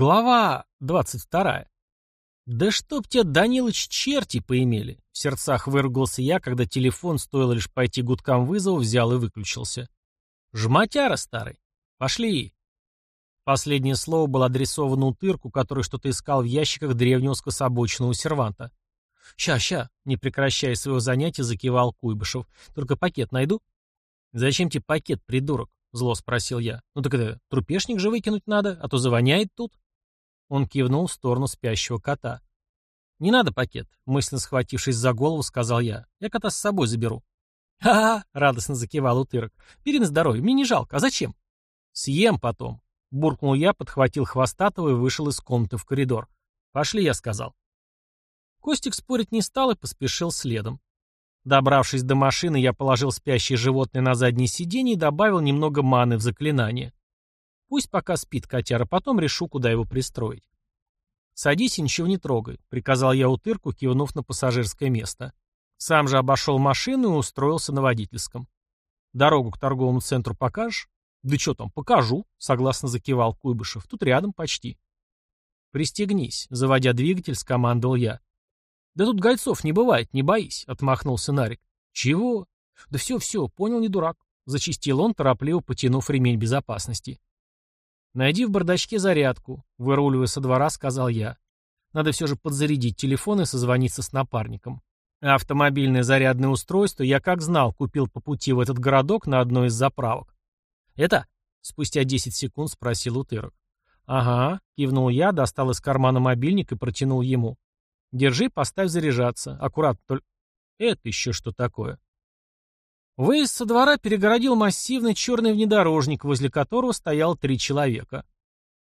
Глава 22. «Да чтоб тебя, Данилыч, черти поимели!» В сердцах выругался я, когда телефон, стоило лишь пойти гудкам вызова, взял и выключился. «Жматяра старый! Пошли!» Последнее слово было адресовано утырку, который что-то искал в ящиках древнего скособочного серванта. «Ща, ща!» — не прекращая своего занятия, закивал Куйбышев. «Только пакет найду?» «Зачем тебе пакет, придурок?» — зло спросил я. «Ну так это, трупешник же выкинуть надо, а то завоняет тут». Он кивнул в сторону спящего кота. «Не надо пакет», — мысленно схватившись за голову, сказал я. «Я кота с собой заберу». «Ха-ха!» — радостно закивал утырок. «Бери на здоровье, мне не жалко. А зачем?» «Съем потом», — буркнул я, подхватил хвостатого и вышел из комнаты в коридор. «Пошли», — я сказал. Костик спорить не стал и поспешил следом. Добравшись до машины, я положил спящее животное на заднее сиденье и добавил немного маны в заклинание. Пусть пока спит котяра, потом решу, куда его пристроить. «Садись и ничего не трогай», — приказал я утырку, кивнув на пассажирское место. Сам же обошел машину и устроился на водительском. «Дорогу к торговому центру покажешь?» «Да что там, покажу», — согласно закивал Куйбышев. «Тут рядом почти». «Пристегнись», — заводя двигатель, скомандовал я. «Да тут гольцов не бывает, не боись», — отмахнулся Нарик. «Чего?» «Да все-все, понял, не дурак», — зачистил он, торопливо потянув ремень безопасности. «Найди в бардачке зарядку», — выруливая со двора, сказал я. «Надо все же подзарядить телефон и созвониться с напарником». Автомобильное зарядное устройство я, как знал, купил по пути в этот городок на одной из заправок. «Это?» — спустя 10 секунд спросил утырок. «Ага», — кивнул я, достал из кармана мобильник и протянул ему. «Держи, поставь заряжаться. Аккуратно только...» «Это еще что такое?» Выезд со двора перегородил массивный черный внедорожник, возле которого стоял три человека.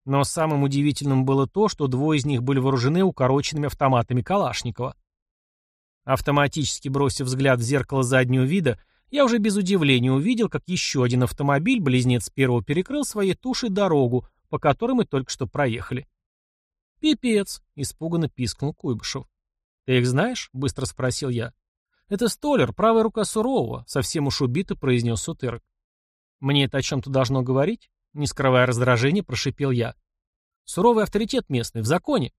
Но самым удивительным было то, что двое из них были вооружены укороченными автоматами Калашникова. Автоматически бросив взгляд в зеркало заднего вида, я уже без удивления увидел, как еще один автомобиль, близнец первого, перекрыл своей тушей дорогу, по которой мы только что проехали. «Пипец!» — испуганно пискнул Куйбышев. «Ты их знаешь?» — быстро спросил я. «Это Столер, правая рука сурового», — совсем уж убито произнес Сутырок. «Мне это о чем-то должно говорить?» Не скрывая раздражения, прошипел я. «Суровый авторитет местный, в законе».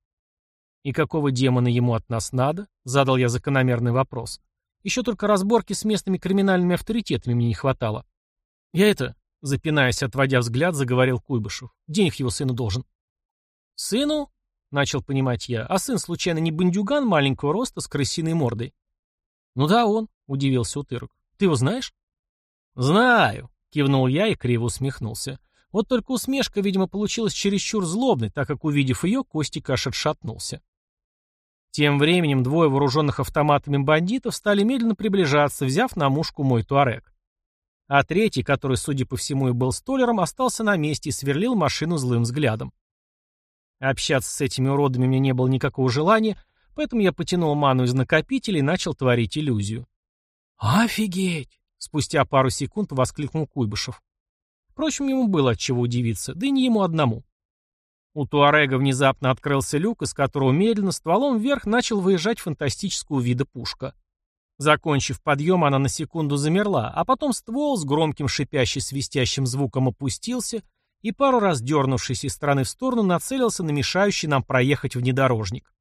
«И какого демона ему от нас надо?» — задал я закономерный вопрос. «Еще только разборки с местными криминальными авторитетами мне не хватало». «Я это...» — запинаясь, отводя взгляд, заговорил Куйбышев. «Денег его сыну должен». «Сыну?» — начал понимать я. «А сын, случайно, не бандюган маленького роста с крысиной мордой?» «Ну да, он», — удивился Утырок. «Ты его знаешь?» «Знаю», — кивнул я и криво усмехнулся. Вот только усмешка, видимо, получилась чересчур злобной, так как, увидев ее, Костик аж отшатнулся. Тем временем двое вооруженных автоматами бандитов стали медленно приближаться, взяв на мушку мой туарек. А третий, который, судя по всему, и был столером, остался на месте и сверлил машину злым взглядом. Общаться с этими уродами мне не было никакого желания, Поэтому я потянул ману из накопителя и начал творить иллюзию. «Офигеть!» — спустя пару секунд воскликнул Куйбышев. Впрочем, ему было от чего удивиться, да и не ему одному. У Туарега внезапно открылся люк, из которого медленно стволом вверх начал выезжать фантастического вида пушка. Закончив подъем, она на секунду замерла, а потом ствол с громким шипящим-свистящим звуком опустился и пару раз дернувшись из стороны в сторону нацелился на мешающий нам проехать внедорожник.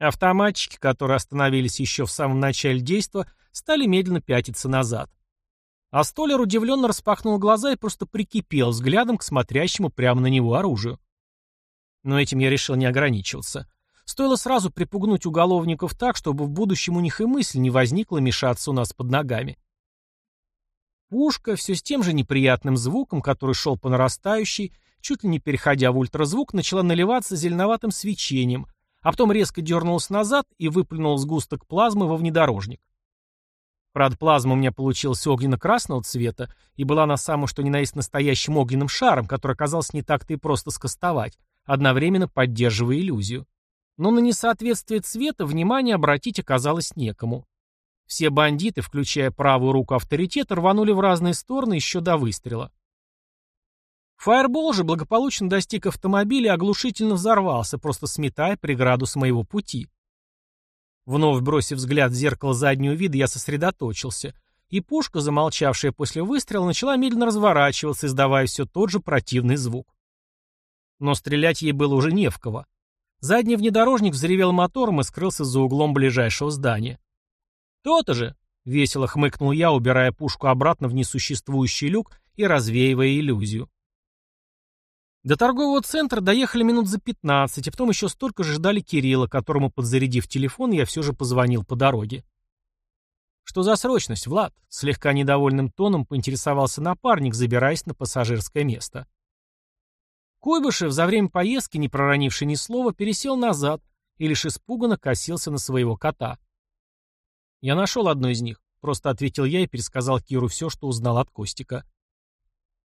Автоматчики, которые остановились еще в самом начале действа, стали медленно пятиться назад. А Столер удивленно распахнул глаза и просто прикипел взглядом к смотрящему прямо на него оружию. Но этим я решил не ограничиваться. Стоило сразу припугнуть уголовников так, чтобы в будущем у них и мысль не возникла мешаться у нас под ногами. Пушка все с тем же неприятным звуком, который шел по нарастающей, чуть ли не переходя в ультразвук, начала наливаться зеленоватым свечением — а потом резко дернулся назад и выплюнул сгусток плазмы во внедорожник. Правда, плазма у меня получилась огненно-красного цвета и была на самом что ни на есть настоящим огненным шаром, который оказался не так-то и просто скостовать, одновременно поддерживая иллюзию. Но на несоответствие цвета внимание обратить оказалось некому. Все бандиты, включая правую руку авторитета, рванули в разные стороны еще до выстрела. Фаербол же благополучно достиг автомобиля и оглушительно взорвался, просто сметая преграду с моего пути. Вновь бросив взгляд в зеркало заднего вида, я сосредоточился, и пушка, замолчавшая после выстрела, начала медленно разворачиваться, издавая все тот же противный звук. Но стрелять ей было уже не в кого. Задний внедорожник взревел мотором и скрылся за углом ближайшего здания. «То-то же!» — весело хмыкнул я, убирая пушку обратно в несуществующий люк и развеивая иллюзию. До торгового центра доехали минут за 15, а потом еще столько же ждали Кирилла, которому, подзарядив телефон, я все же позвонил по дороге. «Что за срочность, Влад?» — слегка недовольным тоном поинтересовался напарник, забираясь на пассажирское место. Куйбышев, за время поездки, не проронивший ни слова, пересел назад и лишь испуганно косился на своего кота. «Я нашел одну из них», — просто ответил я и пересказал Киру все, что узнал от Костика.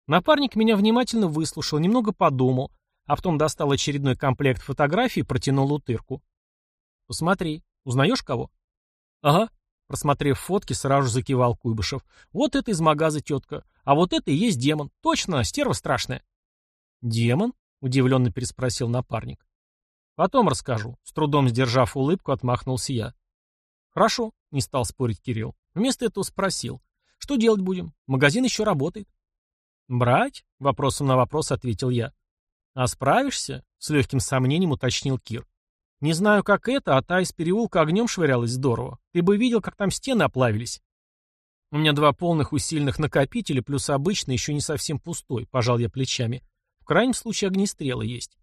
Напарник меня внимательно выслушал, немного подумал, а потом достал очередной комплект фотографий и протянул утырку. «Посмотри, узнаешь кого?» «Ага», просмотрев фотки, сразу закивал Куйбышев. «Вот это из магаза тетка, а вот это и есть демон. Точно, стерва страшная». «Демон?» — удивленно переспросил напарник. «Потом расскажу», — с трудом сдержав улыбку, отмахнулся я. «Хорошо», — не стал спорить Кирилл. Вместо этого спросил. «Что делать будем? Магазин еще работает». «Брать?» — вопросом на вопрос ответил я. «А справишься?» — с легким сомнением уточнил Кир. «Не знаю, как это, а та из переулка огнем швырялась здорово. Ты бы видел, как там стены оплавились». «У меня два полных усиленных накопителя, плюс обычный, еще не совсем пустой», — пожал я плечами. «В крайнем случае огнестрелы есть».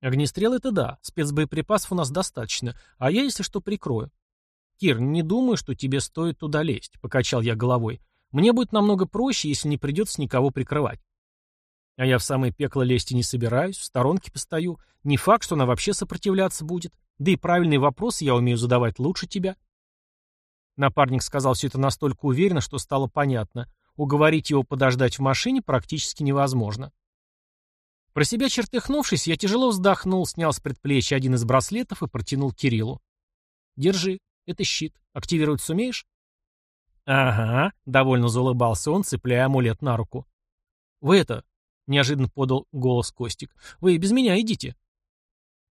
«Огнестрел — это да, спецбоеприпасов у нас достаточно, а я, если что, прикрою». «Кир, не думаю, что тебе стоит туда лезть», — покачал я головой. Мне будет намного проще, если не придется никого прикрывать. А я в самое пекло лезть и не собираюсь, в сторонке постою. Не факт, что она вообще сопротивляться будет. Да и правильные вопросы я умею задавать лучше тебя. Напарник сказал все это настолько уверенно, что стало понятно. Уговорить его подождать в машине практически невозможно. Про себя чертыхнувшись, я тяжело вздохнул, снял с предплечья один из браслетов и протянул Кириллу. «Держи, это щит. Активировать сумеешь?» «Ага», — довольно заулыбался он, цепляя амулет на руку. «Вы это...» — неожиданно подал голос Костик. «Вы без меня идите».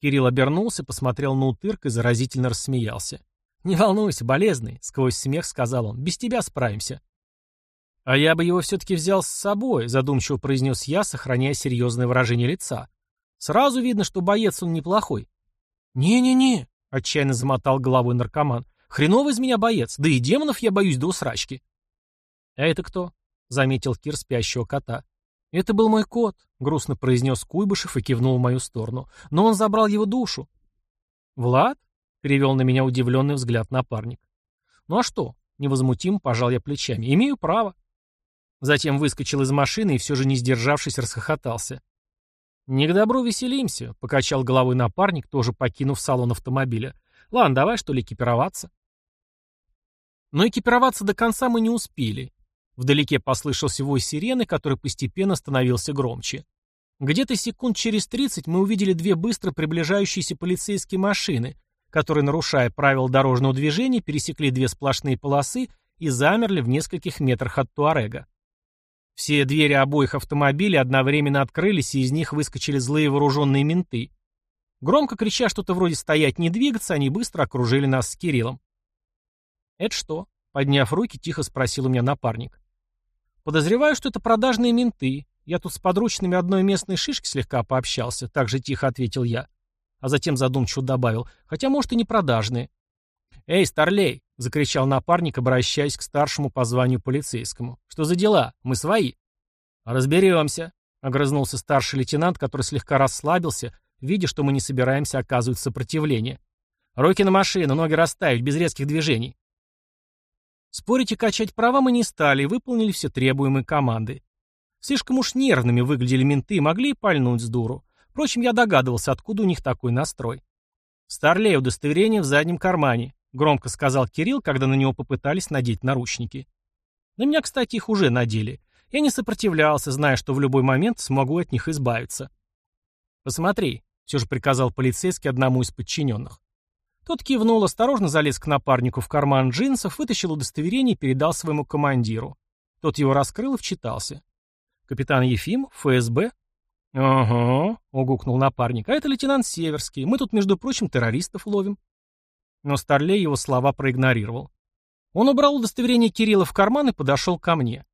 Кирилл обернулся, посмотрел на утырк и заразительно рассмеялся. «Не волнуйся, болезный», — сквозь смех сказал он. «Без тебя справимся». «А я бы его все-таки взял с собой», — задумчиво произнес я, сохраняя серьезное выражение лица. «Сразу видно, что боец он неплохой». «Не-не-не», — отчаянно замотал головой наркоман. Хреновый из меня боец, да и демонов я боюсь до усрачки. А это кто? Заметил Кир спящего кота. Это был мой кот, грустно произнес Куйбышев и кивнул в мою сторону. Но он забрал его душу. Влад? Перевел на меня удивленный взгляд напарник. Ну а что? Невозмутимо пожал я плечами. Имею право. Затем выскочил из машины и все же не сдержавшись расхохотался. «Не к добру веселимся», — покачал головой напарник, тоже покинув салон автомобиля. «Ладно, давай, что ли, экипироваться». Но экипироваться до конца мы не успели. Вдалеке послышался вой сирены, который постепенно становился громче. Где-то секунд через 30 мы увидели две быстро приближающиеся полицейские машины, которые, нарушая правила дорожного движения, пересекли две сплошные полосы и замерли в нескольких метрах от Туарега. Все двери обоих автомобилей одновременно открылись, и из них выскочили злые вооруженные менты. Громко крича что-то вроде «стоять, не двигаться», они быстро окружили нас с Кириллом. «Это что?» — подняв руки, тихо спросил у меня напарник. «Подозреваю, что это продажные менты. Я тут с подручными одной местной шишки слегка пообщался», — так же тихо ответил я. А затем задумчиво добавил, хотя, может, и не продажные. «Эй, старлей!» — закричал напарник, обращаясь к старшему по званию полицейскому. «Что за дела? Мы свои». «Разберемся», — огрызнулся старший лейтенант, который слегка расслабился, видя, что мы не собираемся оказывать сопротивление. «Руки на машину, ноги расставить, без резких движений». Спорить и качать права мы не стали выполнили все требуемые команды. Слишком уж нервными выглядели менты и могли и пальнуть с дуру. Впрочем, я догадывался, откуда у них такой настрой. «Старлей, удостоверение в заднем кармане», — громко сказал Кирилл, когда на него попытались надеть наручники. На меня, кстати, их уже надели. Я не сопротивлялся, зная, что в любой момент смогу от них избавиться. «Посмотри», — все же приказал полицейский одному из подчиненных. Тот кивнул, осторожно залез к напарнику в карман джинсов, вытащил удостоверение и передал своему командиру. Тот его раскрыл и вчитался. «Капитан Ефим, ФСБ?» «Ага», — угукнул напарник. «А это лейтенант Северский. Мы тут, между прочим, террористов ловим». Но Старлей его слова проигнорировал. Он убрал удостоверение Кирилла в карман и подошел ко мне.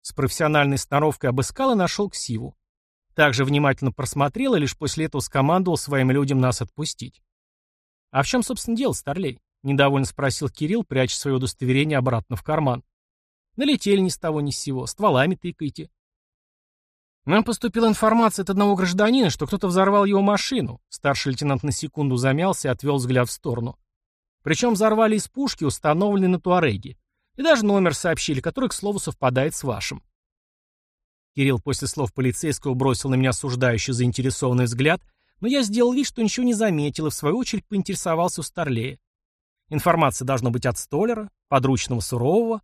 С профессиональной сноровкой обыскал и нашел ксиву. Также внимательно просмотрел и лишь после этого скомандовал своим людям нас отпустить. «А в чем, собственно, дело, Старлей?» — недовольно спросил Кирилл, пряча свое удостоверение обратно в карман. «Налетели ни с того ни с сего, стволами тыкайте». «Нам поступила информация от одного гражданина, что кто-то взорвал его машину». Старший лейтенант на секунду замялся и отвел взгляд в сторону. Причем взорвали из пушки, установленной на Туареге. И даже номер сообщили, который, к слову, совпадает с вашим. Кирилл после слов полицейского бросил на меня осуждающий заинтересованный взгляд, но я сделал вид, что ничего не заметил, и в свою очередь поинтересовался у Старлея. Информация должна быть от Столера, подручного сурового.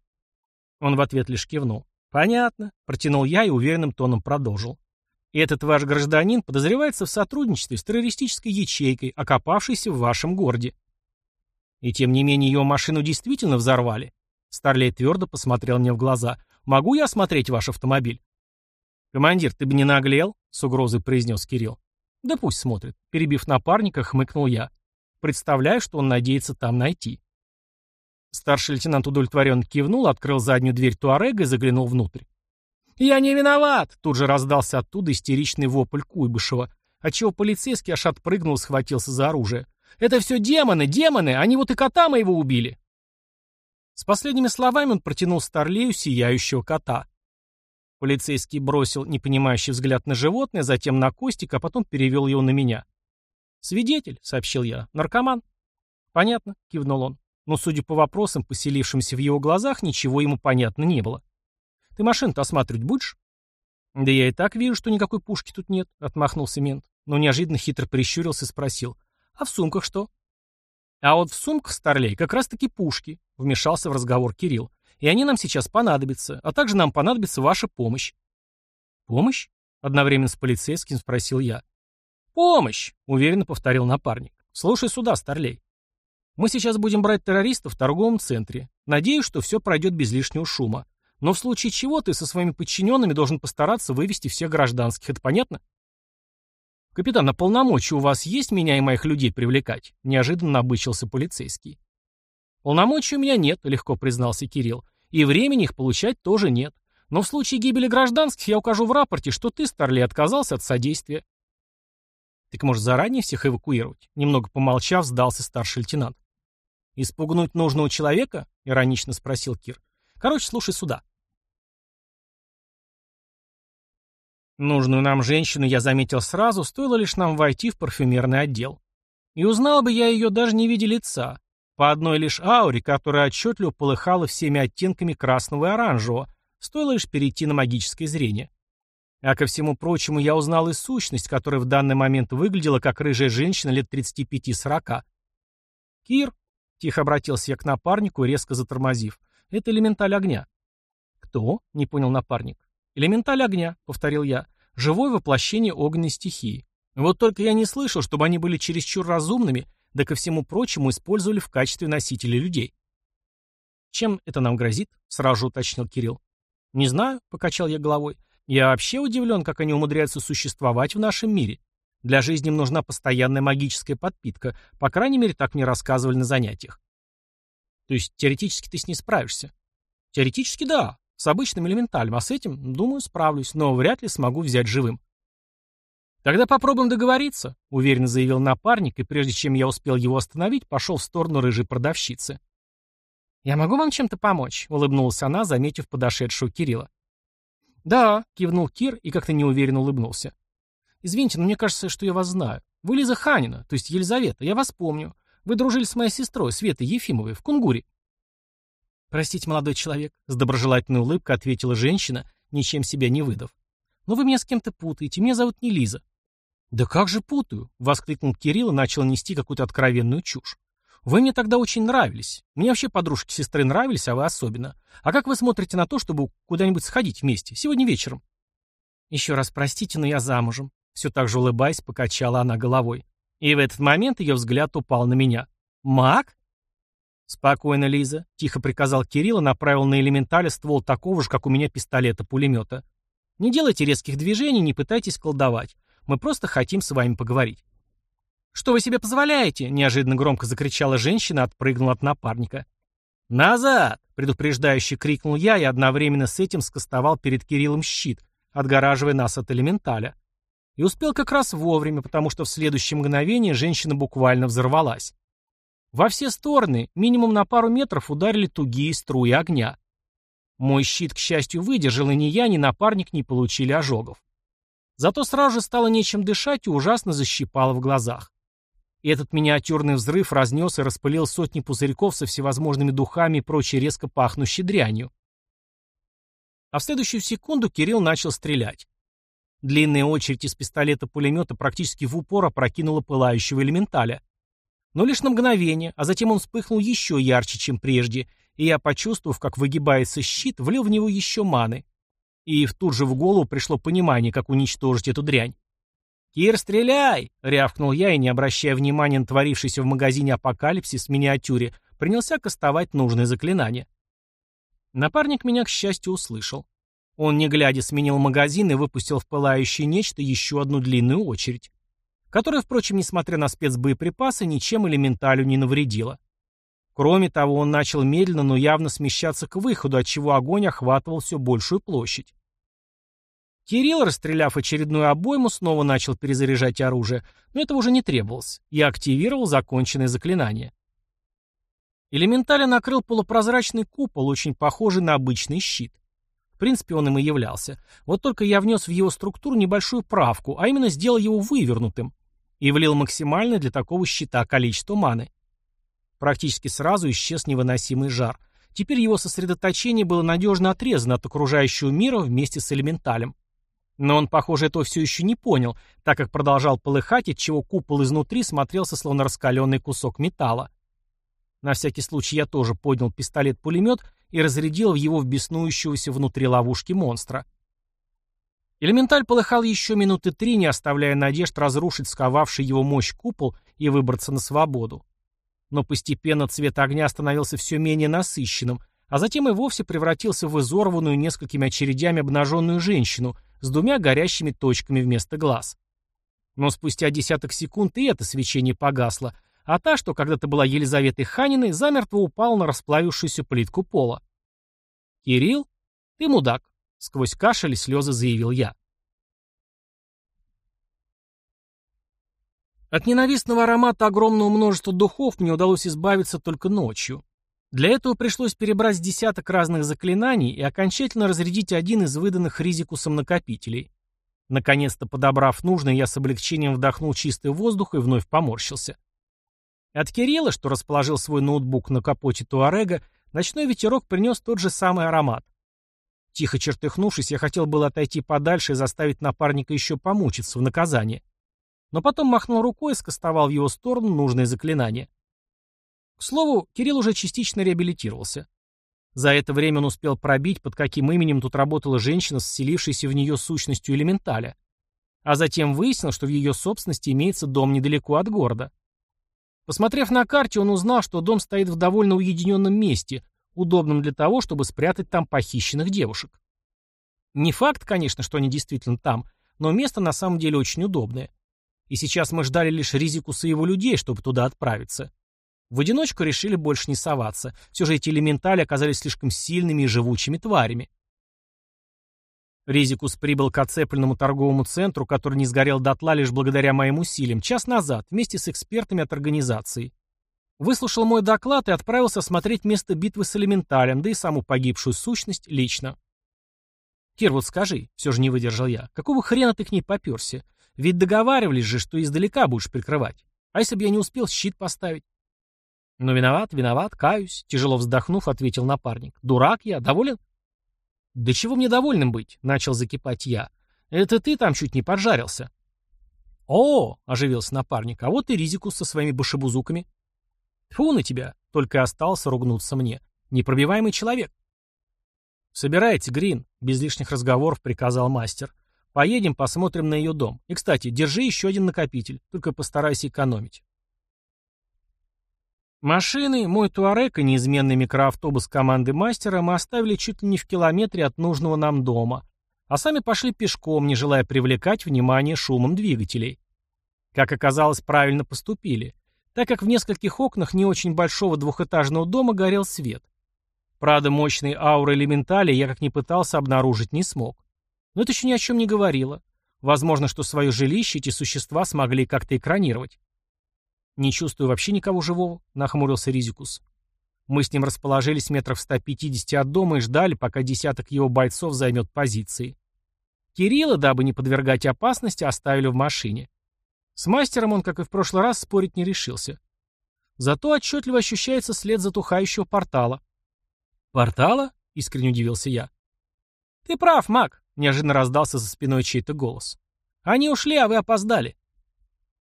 Он в ответ лишь кивнул. «Понятно», — протянул я и уверенным тоном продолжил. «И этот ваш гражданин подозревается в сотрудничестве с террористической ячейкой, окопавшейся в вашем городе». «И тем не менее его машину действительно взорвали?» Старлей твердо посмотрел мне в глаза. «Могу я осмотреть ваш автомобиль?» «Командир, ты бы не наглел?» — с угрозой произнес Кирилл. «Да пусть смотрит». Перебив напарника, хмыкнул я. Представляю, что он надеется там найти. Старший лейтенант удовлетворенно кивнул, открыл заднюю дверь Туарега и заглянул внутрь. «Я не виноват!» — тут же раздался оттуда истеричный вопль Куйбышева, отчего полицейский аж отпрыгнул схватился за оружие. «Это все демоны, демоны! Они вот и кота моего убили!» С последними словами он протянул Старлею сияющего кота. Полицейский бросил непонимающий взгляд на животное, затем на Костика, а потом перевел его на меня. «Свидетель», — сообщил я, — «наркоман». «Понятно», — кивнул он. Но, судя по вопросам, поселившимся в его глазах, ничего ему понятно не было. «Ты машину-то осматривать будешь?» «Да я и так вижу, что никакой пушки тут нет», — отмахнулся мент. Но неожиданно хитро прищурился и спросил. «А в сумках что?» «А вот в сумках, старлей, как раз-таки пушки», — вмешался в разговор Кирилл. «И они нам сейчас понадобятся, а также нам понадобится ваша помощь». «Помощь?» — одновременно с полицейским спросил я. «Помощь!» — уверенно повторил напарник. «Слушай сюда, старлей. Мы сейчас будем брать террористов в торговом центре. Надеюсь, что все пройдет без лишнего шума. Но в случае чего ты со своими подчиненными должен постараться вывести всех гражданских. Это понятно?» «Капитан, а полномочия у вас есть меня и моих людей привлекать?» — неожиданно обычился полицейский. «Полномочий у меня нет», — легко признался Кирилл. «И времени их получать тоже нет. Но в случае гибели гражданских я укажу в рапорте, что ты, Старли, отказался от содействия». «Так может заранее всех эвакуировать?» Немного помолчав, сдался старший лейтенант. «Испугнуть нужного человека?» — иронично спросил Кир. «Короче, слушай сюда. Нужную нам женщину я заметил сразу, стоило лишь нам войти в парфюмерный отдел. И узнал бы я ее даже не видя лица, по одной лишь ауре, которая отчетливо полыхала всеми оттенками красного и оранжевого, стоило лишь перейти на магическое зрение. А ко всему прочему я узнал и сущность, которая в данный момент выглядела как рыжая женщина лет 35-40. «Кир», — тихо обратился я к напарнику, резко затормозив, — «это элементаль огня». «Кто?» — не понял напарник. «Элементаль огня», — повторил я. «Живое воплощение огненной стихии. Вот только я не слышал, чтобы они были чересчур разумными, да ко всему прочему использовали в качестве носителей людей». «Чем это нам грозит?» — сразу уточнил Кирилл. «Не знаю», — покачал я головой. «Я вообще удивлен, как они умудряются существовать в нашем мире. Для жизни им нужна постоянная магическая подпитка. По крайней мере, так мне рассказывали на занятиях». «То есть теоретически ты с ней справишься?» «Теоретически да. С обычным элементалем, а с этим, думаю, справлюсь, но вряд ли смогу взять живым. «Тогда попробуем договориться», — уверенно заявил напарник, и прежде чем я успел его остановить, пошел в сторону рыжей продавщицы. «Я могу вам чем-то помочь?» — улыбнулась она, заметив подошедшего Кирилла. «Да», — кивнул Кир и как-то неуверенно улыбнулся. «Извините, но мне кажется, что я вас знаю. Вы Лиза Ханина, то есть Елизавета, я вас помню. Вы дружили с моей сестрой, Светой Ефимовой, в Кунгуре». «Простите, молодой человек», — с доброжелательной улыбкой ответила женщина, ничем себя не выдав. «Но вы меня с кем-то путаете, меня зовут не Лиза». «Да как же путаю?» — воскликнул Кирилл и начал нести какую-то откровенную чушь. «Вы мне тогда очень нравились. Мне вообще подружки сестры нравились, а вы особенно. А как вы смотрите на то, чтобы куда-нибудь сходить вместе, сегодня вечером?» «Еще раз простите, но я замужем», — все так же улыбаясь, покачала она головой. И в этот момент ее взгляд упал на меня. «Маг?» «Спокойно, Лиза», — тихо приказал Кирилл и направил на элементале ствол такого же, как у меня пистолета-пулемета. «Не делайте резких движений, не пытайтесь колдовать. Мы просто хотим с вами поговорить». «Что вы себе позволяете?» — неожиданно громко закричала женщина, отпрыгнула от напарника. «Назад!» — предупреждающе крикнул я и одновременно с этим скостовал перед Кириллом щит, отгораживая нас от элементаля. И успел как раз вовремя, потому что в следующее мгновение женщина буквально взорвалась. Во все стороны, минимум на пару метров, ударили тугие струи огня. Мой щит, к счастью, выдержал, и ни я, ни напарник не получили ожогов. Зато сразу же стало нечем дышать и ужасно защипало в глазах. И этот миниатюрный взрыв разнес и распылил сотни пузырьков со всевозможными духами и прочей резко пахнущей дрянью. А в следующую секунду Кирилл начал стрелять. Длинная очередь из пистолета-пулемета практически в упор опрокинула пылающего элементаля. Но лишь на мгновение, а затем он вспыхнул еще ярче, чем прежде, и я, почувствовав, как выгибается щит, влил в него еще маны. И в тут же в голову пришло понимание, как уничтожить эту дрянь. «Кир, стреляй!» — рявкнул я и, не обращая внимания на творившийся в магазине апокалипсис в миниатюре, принялся кастовать нужное заклинание. Напарник меня, к счастью, услышал. Он, не глядя, сменил магазин и выпустил в пылающее нечто еще одну длинную очередь, которая, впрочем, несмотря на спецбоеприпасы, ничем элементалю не навредила. Кроме того, он начал медленно, но явно смещаться к выходу, отчего огонь охватывал все большую площадь. Кирилл, расстреляв очередную обойму, снова начал перезаряжать оружие, но этого уже не требовалось. Я активировал законченное заклинание. Элементаля накрыл полупрозрачный купол, очень похожий на обычный щит. В принципе, он им и являлся. Вот только я внес в его структуру небольшую правку, а именно сделал его вывернутым и влил максимальное для такого щита количество маны. Практически сразу исчез невыносимый жар. Теперь его сосредоточение было надежно отрезано от окружающего мира вместе с элементалем. Но он, похоже, этого все еще не понял, так как продолжал полыхать, отчего купол изнутри смотрелся словно раскаленный кусок металла. На всякий случай я тоже поднял пистолет-пулемет и разрядил его в беснующегося внутри ловушки монстра. Элементаль полыхал еще минуты три, не оставляя надежд разрушить сковавший его мощь купол и выбраться на свободу но постепенно цвет огня становился все менее насыщенным, а затем и вовсе превратился в изорванную несколькими очередями обнаженную женщину с двумя горящими точками вместо глаз. Но спустя десяток секунд и это свечение погасло, а та, что когда-то была Елизаветой Ханиной, замертво упала на расплавившуюся плитку пола. «Кирилл, ты мудак», — сквозь кашель и слезы заявил я. От ненавистного аромата огромного множества духов мне удалось избавиться только ночью. Для этого пришлось перебрать десяток разных заклинаний и окончательно разрядить один из выданных Ризикусом накопителей. Наконец-то подобрав нужное, я с облегчением вдохнул чистый воздух и вновь поморщился. От Кирилла, что расположил свой ноутбук на капоте Туарега, ночной ветерок принес тот же самый аромат. Тихо чертыхнувшись, я хотел было отойти подальше и заставить напарника еще помучиться в наказание но потом махнул рукой и скостовал в его сторону нужное заклинание. К слову, Кирилл уже частично реабилитировался. За это время он успел пробить, под каким именем тут работала женщина, вселившаяся в нее сущностью элементаля. А затем выяснил, что в ее собственности имеется дом недалеко от города. Посмотрев на карте, он узнал, что дом стоит в довольно уединенном месте, удобном для того, чтобы спрятать там похищенных девушек. Не факт, конечно, что они действительно там, но место на самом деле очень удобное. И сейчас мы ждали лишь Ризикуса и его людей, чтобы туда отправиться. В одиночку решили больше не соваться. Все же эти элементали оказались слишком сильными и живучими тварями. Ризикус прибыл к оцепленному торговому центру, который не сгорел дотла лишь благодаря моим усилиям, час назад, вместе с экспертами от организации. Выслушал мой доклад и отправился смотреть место битвы с элементалем, да и саму погибшую сущность лично. «Кир, вот скажи», — все же не выдержал я, — «какого хрена ты к ней поперся? Ведь договаривались же, что издалека будешь прикрывать. А если бы я не успел щит поставить? Ну, виноват, виноват, каюсь, тяжело вздохнув, ответил напарник. Дурак я, доволен? Да чего мне довольным быть? Начал закипать я. Это ты там чуть не поджарился. О, оживился напарник, а вот и Ризикус со своими башебузуками. Фу на тебя, только и остался ругнуться мне. Непробиваемый человек. «Собирайте, Грин», — без лишних разговоров приказал мастер. Поедем, посмотрим на ее дом. И, кстати, держи еще один накопитель, только постарайся экономить. Машины, мой Туарек и неизменный микроавтобус команды мастера мы оставили чуть ли не в километре от нужного нам дома, а сами пошли пешком, не желая привлекать внимание шумом двигателей. Как оказалось, правильно поступили, так как в нескольких окнах не очень большого двухэтажного дома горел свет. Правда, мощной ауры элементали я как ни пытался обнаружить не смог. Но это еще ни о чем не говорило. Возможно, что свое жилище эти существа смогли как-то экранировать. «Не чувствую вообще никого живого», — нахмурился Ризикус. Мы с ним расположились метров в 150 от дома и ждали, пока десяток его бойцов займет позиции. Кирилла, дабы не подвергать опасности, оставили в машине. С мастером он, как и в прошлый раз, спорить не решился. Зато отчетливо ощущается след затухающего портала. «Портала?» — искренне удивился я. «Ты прав, маг», — неожиданно раздался за спиной чей-то голос. «Они ушли, а вы опоздали».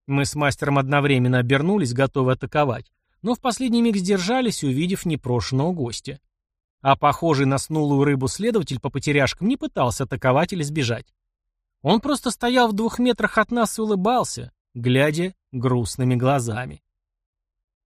Мы с мастером одновременно обернулись, готовы атаковать, но в последний миг сдержались, увидев непрошенного гостя. А похожий на снулую рыбу следователь по потеряшкам не пытался атаковать или сбежать. Он просто стоял в двух метрах от нас и улыбался, глядя грустными глазами.